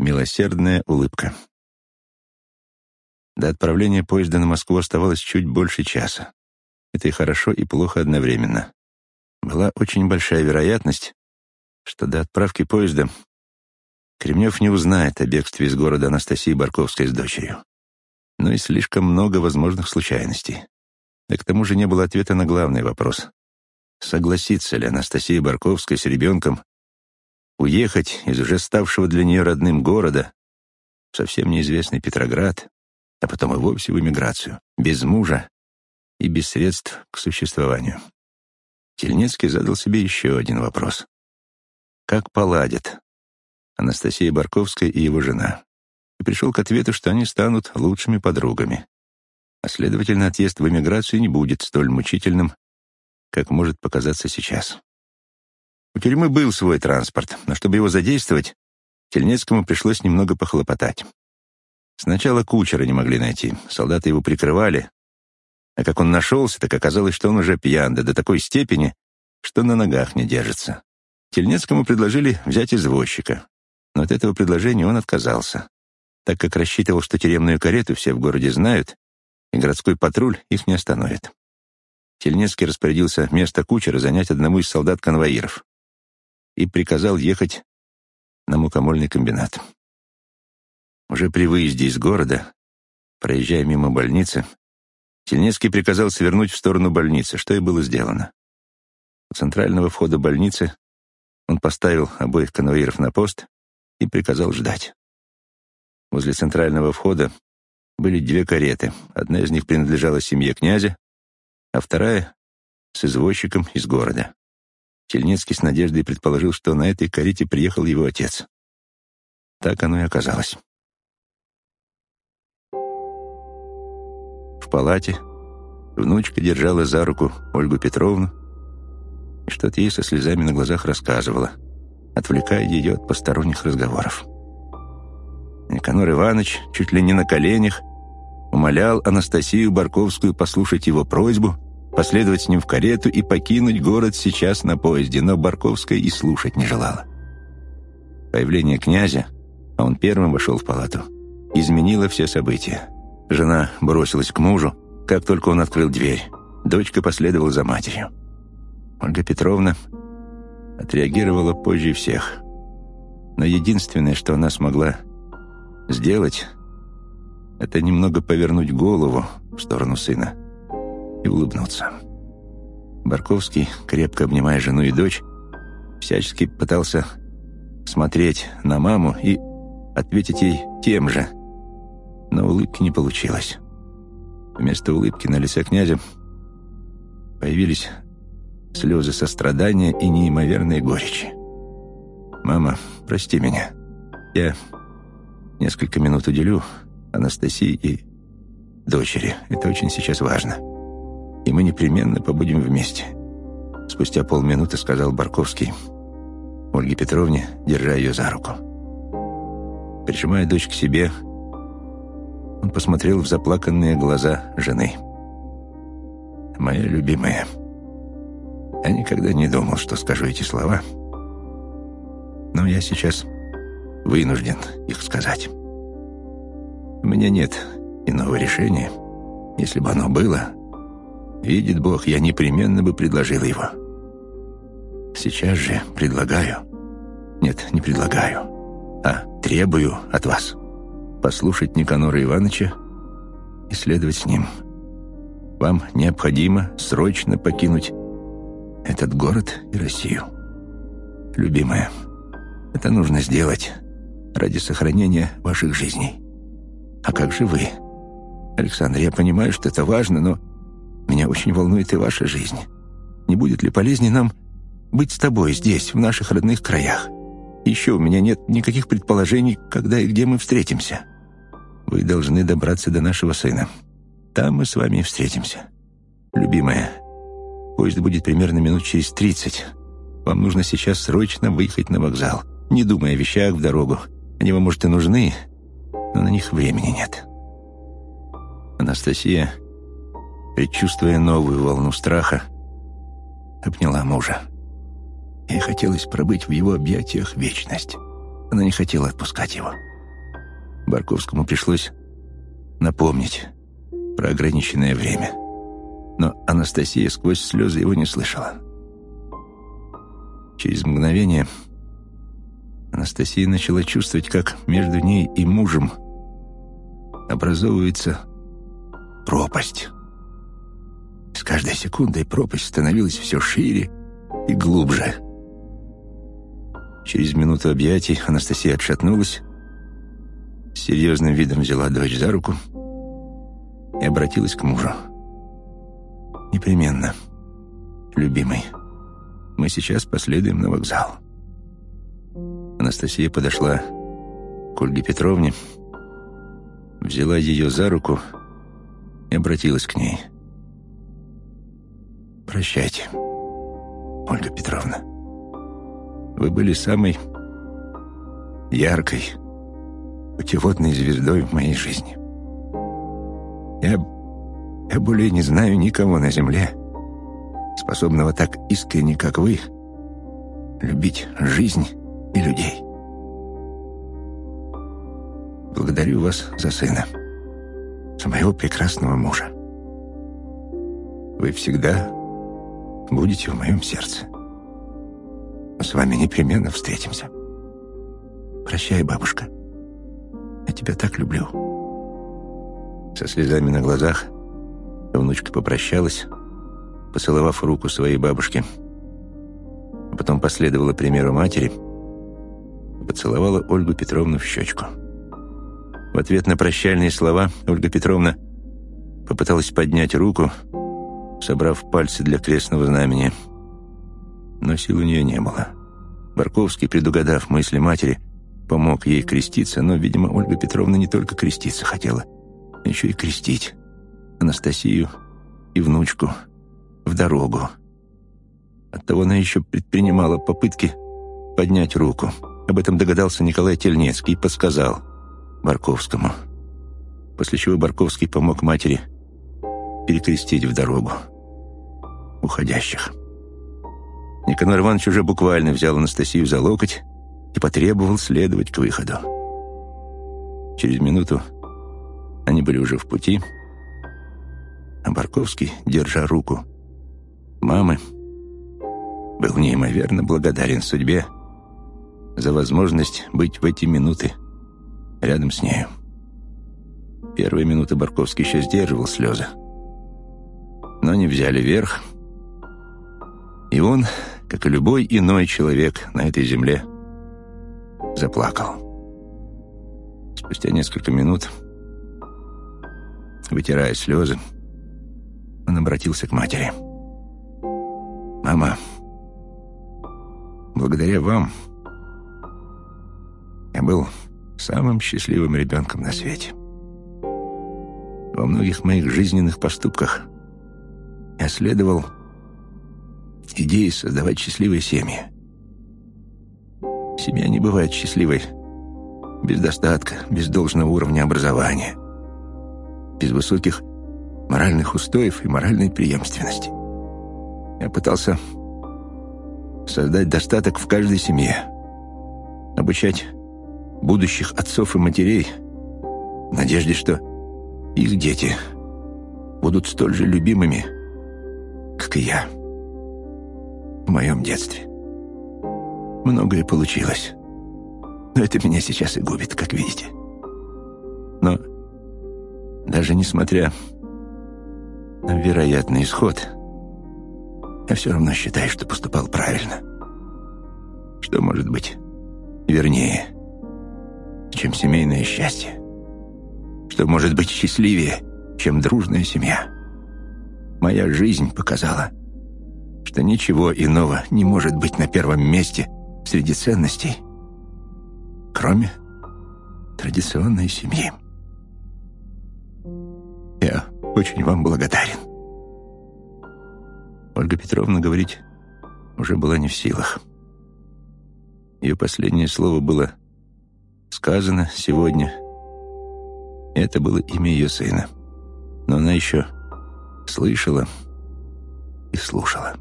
Милосердная улыбка. До отправления поезда на Москву оставалось чуть больше часа. Это и хорошо, и плохо одновременно. Была очень большая вероятность, что до отправки поезда Кремнев не узнает о бегстве из города Анастасии Барковской с дочерью. Но и слишком много возможных случайностей. Да к тому же не было ответа на главный вопрос. Согласится ли Анастасия Барковская с ребенком уехать из уже ставшего для нее родным города в совсем неизвестный Петроград, а потом и вовсе в эмиграцию, без мужа и без средств к существованию. Тельнецкий задал себе еще один вопрос. Как поладят Анастасия Барковская и его жена? И пришел к ответу, что они станут лучшими подругами. А следовательно, отъезд в эмиграцию не будет столь мучительным, как может показаться сейчас. У тюрьмы был свой транспорт, но чтобы его задействовать, Тельнецкому пришлось немного похлопотать. Сначала кучера не могли найти, солдаты его прикрывали, а как он нашелся, так оказалось, что он уже пьян, да до такой степени, что на ногах не держится. Тельнецкому предложили взять извозчика, но от этого предложения он отказался, так как рассчитывал, что тюремную карету все в городе знают, и городской патруль их не остановит. Тельнецкий распорядился место кучера занять одному из солдат-конвоиров и приказал ехать на мукомольный комбинат. Уже при выезде из города, проезжая мимо больницы, Тельнецкий приказал свернуть в сторону больницы, что и было сделано. У центрального входа больницы он поставил обоих конвоиров на пост и приказал ждать. Возле центрального входа были две кареты. Одна из них принадлежала семье князя, а вторая — с извозчиком из города. Тельнецкий с надеждой предположил, что на этой карете приехал его отец. Так оно и оказалось. В палате внучка держала за руку Ольгу Петровну и что-то ей со слезами на глазах рассказывала, отвлекая ее от посторонних разговоров. Никанор Иванович чуть ли не на коленях умолял Анастасию Барковскую послушать его просьбу, последовать с ним в карету и покинуть город сейчас на поезде, но Барковская и слушать не желала. Появление князя, а он первым вошел в палату, изменило все события. Жена бросилась к мужу, как только он открыл дверь. Дочка последовала за матерью. Ольга Петровна отреагировала позже всех. Но единственное, что она смогла сделать, это немного повернуть голову в сторону сына и улыбнуться. Барковский, крепко обнимая жену и дочь, всячески пытался смотреть на маму и ответить ей тем же – но улыбки не получилось. Вместо улыбки на лице князя появились слезы сострадания и неимоверной горечи. «Мама, прости меня. Я несколько минут уделю Анастасии и дочери. Это очень сейчас важно. И мы непременно побудем вместе». Спустя полминуты сказал Барковский Ольге Петровне, держа ее за руку. Прижимая дочь к себе, он посмотрел в заплаканные глаза жены. «Моя любимая, я никогда не думал, что скажу эти слова, но я сейчас вынужден их сказать. У меня нет иного решения. Если бы оно было, видит Бог, я непременно бы предложил его. Сейчас же предлагаю, нет, не предлагаю, а требую от вас» послушать Никанора Ивановича и следовать с ним. Вам необходимо срочно покинуть этот город и Россию. Любимая, это нужно сделать ради сохранения ваших жизней. А как же вы? Александр, я понимаю, что это важно, но меня очень волнует и ваша жизнь. Не будет ли полезнее нам быть с тобой здесь, в наших родных краях? Еще у меня нет никаких предположений, когда и где мы встретимся. Вы должны добраться до нашего сына. Там мы с вами встретимся. Любимая, поезд будет примерно минут через тридцать. Вам нужно сейчас срочно выехать на вокзал, не думая о вещах в дорогу. Они вам, может, и нужны, но на них времени нет. Анастасия, предчувствуя новую волну страха, обняла мужа. Ей хотелось пробыть в его объятиях вечность. Она не хотела отпускать его. Барковскому пришлось напомнить про ограниченное время. Но Анастасия сквозь слезы его не слышала. Через мгновение Анастасия начала чувствовать, как между ней и мужем образовывается пропасть. Каждой секундой пропасть становилась все шире и глубже. Через минуту объятий Анастасия отшатнулась, с серьезным видом взяла дочь за руку и обратилась к мужу. «Непременно, любимый, мы сейчас последуем на вокзал». Анастасия подошла к Ольге Петровне, взяла ее за руку и обратилась к ней. «Прощайте, Ольга Петровна. Вы были самой яркой, путеводной звездой в моей жизни. Я, я более не знаю никого на земле, способного так искренне, как вы, любить жизнь и людей. Благодарю вас за сына, за моего прекрасного мужа. Вы всегда будете в моем сердце. С вами непременно встретимся. Прощай, бабушка. Я тебя так люблю. Со слезами на глазах внучка попрощалась, поцеловав руку своей бабушки, а потом последовала примеру матери и поцеловала Ольгу Петровну в щечку. В ответ на прощальные слова Ольга Петровна попыталась поднять руку, собрав пальцы для крестного знамения. Но сил у нее не было. Барковский, предугадав мысли матери, помог ей креститься, но, видимо, Ольга Петровна не только креститься хотела, еще и крестить Анастасию и внучку в дорогу. Оттого она еще предпринимала попытки поднять руку. Об этом догадался Николай Тельнецкий и подсказал Барковскому. После чего Барковский помог матери перекрестить в дорогу уходящих. Никанор Иванович уже буквально взял Анастасию за локоть и потребовал следовать к выходу. Через минуту они были уже в пути, а Барковский, держа руку мамы, был неимоверно благодарен судьбе за возможность быть в эти минуты рядом с нею. Первые минуты Барковский еще сдерживал слезы, но не взяли верх, и он, как и любой иной человек на этой земле, заплакал. Спустя несколько минут, вытирая слезы, он обратился к матери. «Мама, благодаря вам я был самым счастливым ребенком на свете. Во многих моих жизненных поступках я следовал идее создавать счастливые семьи. Семья не бывает счастливой без достатка, без должного уровня образования, без высоких моральных устоев и моральной преемственности. Я пытался создать достаток в каждой семье, обучать будущих отцов и матерей в надежде, что их дети будут столь же любимыми, как и я в моем детстве. Многое получилось. Но это меня сейчас и губит, как видите. Но даже несмотря на вероятный исход, я все равно считаю, что поступал правильно. Что может быть вернее, чем семейное счастье? Что может быть счастливее, чем дружная семья? Моя жизнь показала, что ничего иного не может быть на первом месте среди ценностей, кроме традиционной семьи. Я очень вам благодарен. Ольга Петровна говорить уже была не в силах. Ее последнее слово было сказано сегодня. Это было имя ее сына. Но она еще слышала и слушала.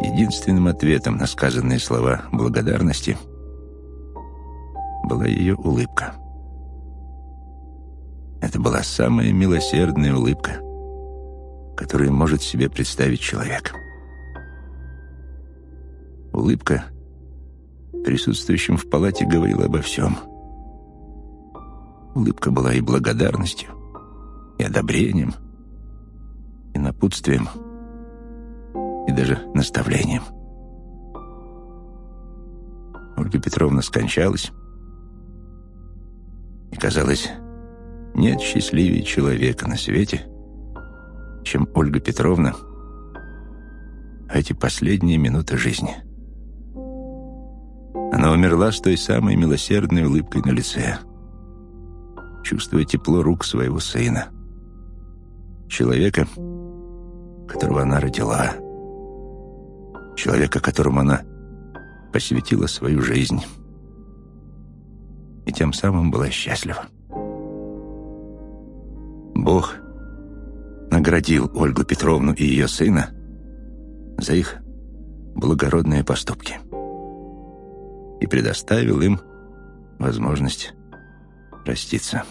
Единственным ответом на сказанные слова благодарности была ее улыбка. Это была самая милосердная улыбка, которую может себе представить человек. Улыбка присутствующим в палате говорила обо всем. Улыбка была и благодарностью, и одобрением, напутствием, и даже наставлением. Ольга Петровна скончалась, и, казалось, нет счастливее человека на свете, чем Ольга Петровна в эти последние минуты жизни. Она умерла с той самой милосердной улыбкой на лице, чувствуя тепло рук своего сына, человека, которого она родила, человека, которому она посвятила свою жизнь и тем самым была счастлива. Бог наградил Ольгу Петровну и ее сына за их благородные поступки и предоставил им возможность проститься.